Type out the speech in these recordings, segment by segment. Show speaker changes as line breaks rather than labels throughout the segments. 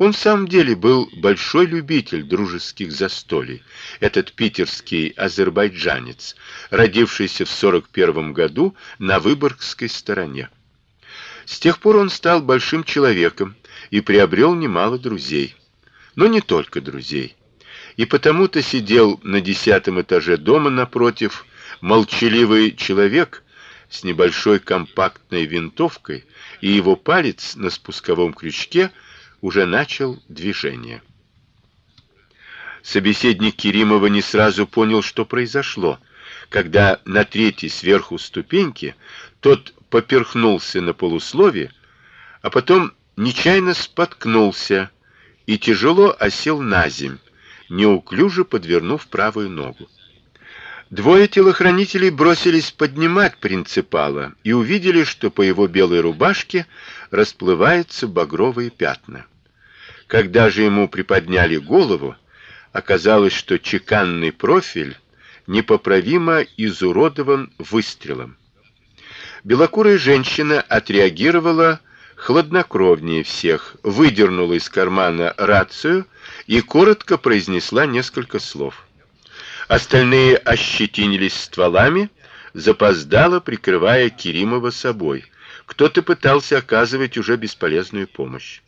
Он в самом деле был большой любитель дружеских застолий. Этот питерский азербайджанец, родившийся в 41 году на Выборгской стороне. С тех пор он стал большим человеком и приобрел немало друзей. Но не только друзей. И потому-то сидел на десятом этаже дома напротив молчаливый человек с небольшой компактной винтовкой, и его палец на спусковом крючке уже начал движение. Собеседник Киримова не сразу понял, что произошло, когда на третьей сверху ступеньке тот поперхнулся на полуслове, а потом нечаянно споткнулся и тяжело осел на земь, неуклюже подвернув правую ногу. Двое телохранителей бросились поднимать принципала и увидели, что по его белой рубашке расплываются багровые пятна. Когда же ему приподняли голову, оказалось, что чеканный профиль непоправимо изуродован выстрелом. Белокурая женщина отреагировала хладнокровнее всех, выдернула из кармана рацию и коротко произнесла несколько слов. Остальные ощетинились стволами, запоздало прикрывая Киримова собой. Кто-то пытался оказывать уже бесполезную помощь.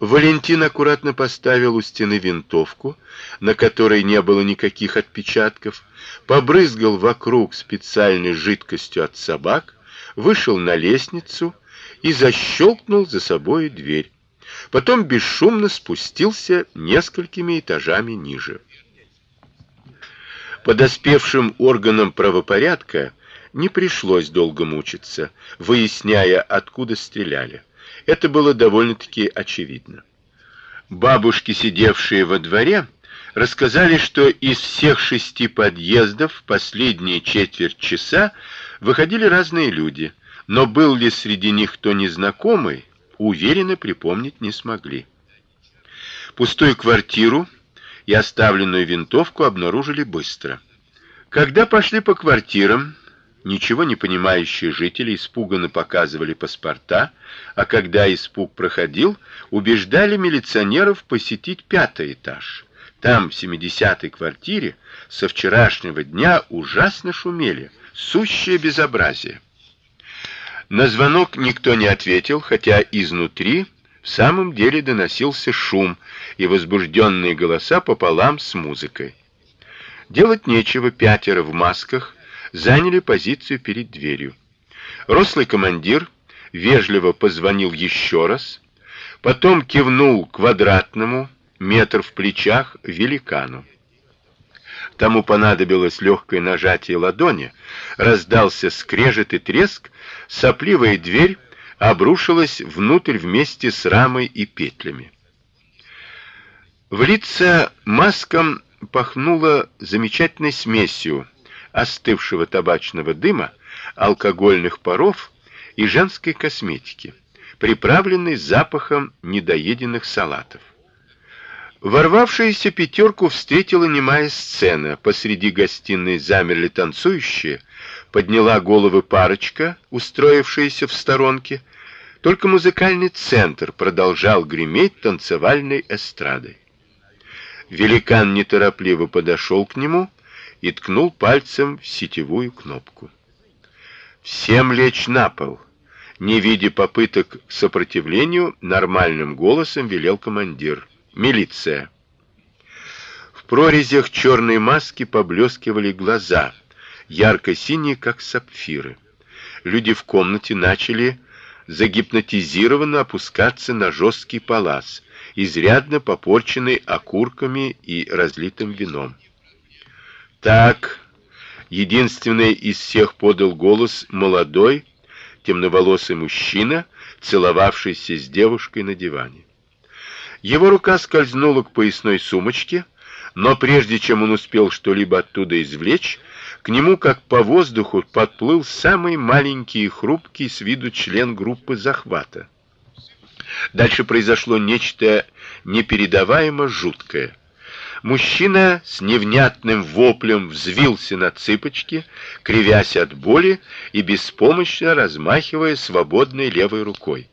Валентин аккуратно поставил у стены винтовку, на которой не было никаких отпечатков, побрызгал вокруг специальной жидкостью от собак, вышел на лестницу и защелкнул за собой дверь. Потом бесшумно спустился несколькими этажами ниже. Подоспевшим органам правопорядка не пришлось долго мучиться, выясняя, откуда стреляли. Это было довольно-таки очевидно. Бабушки, сидевшие во дворе, рассказали, что из всех шести подъездов последние четверть часа выходили разные люди, но был ли среди них кто незнакомый, уверенно припомнить не смогли. Пустую квартиру и оставленную винтовку обнаружили быстро. Когда пошли по квартирам, ничего не понимающие жители испуганно показывали паспорта, а когда испуг проходил, убеждали милиционеров посетить пятый этаж. Там, в семидесятой квартире, со вчерашнего дня ужасно шумели, сущее безобразие. На звонок никто не ответил, хотя изнутри в самом деле доносился шум и возбужденные голоса пополам с музыкой. Делать нечего, пятеро в масках заняли позицию перед дверью. Рослый командир вежливо позвонил еще раз, потом кивнул квадратному, метр в плечах, великану. Тому понадобилось легкое нажатие ладони, раздался скрежет и треск, сопливая дверь обрушилась внутрь вместе с рамой и петлями. В лица маскам пахнуло замечательной смесью остывшего табачного дыма, алкогольных паров и женской косметики, приправленной запахом недоеденных салатов. Ворвавшаяся пятерку встретила немая сцена. Посреди гостиной замерли танцующие, подняла головы парочка, устроившаяся в сторонке. Только музыкальный центр продолжал греметь танцевальной эстрадой. Великан неторопливо подошел к нему и ткнул пальцем в сетевую кнопку. Всем лечь на пол. Не видя попыток к сопротивлению, нормальным голосом велел командир. Милиция. В прорезях черной маски поблескивали глаза, ярко-синие, как сапфиры. Люди в комнате начали загипнотизированно опускаться на жесткий палас, изрядно попорченный окурками и разлитым вином. Так, единственный из всех подал голос молодой, темноволосый мужчина, целовавшийся с девушкой на диване. Его рука скользнула к поясной сумочке, но прежде чем он успел что-либо оттуда извлечь, к нему как по воздуху подплыл самый маленький и хрупкий с виду член группы захвата. Дальше произошло нечто непередаваемо жуткое. Мужчина с невнятным воплем взвился на цыпочки, кривясь от боли и беспомощно размахивая свободной левой рукой.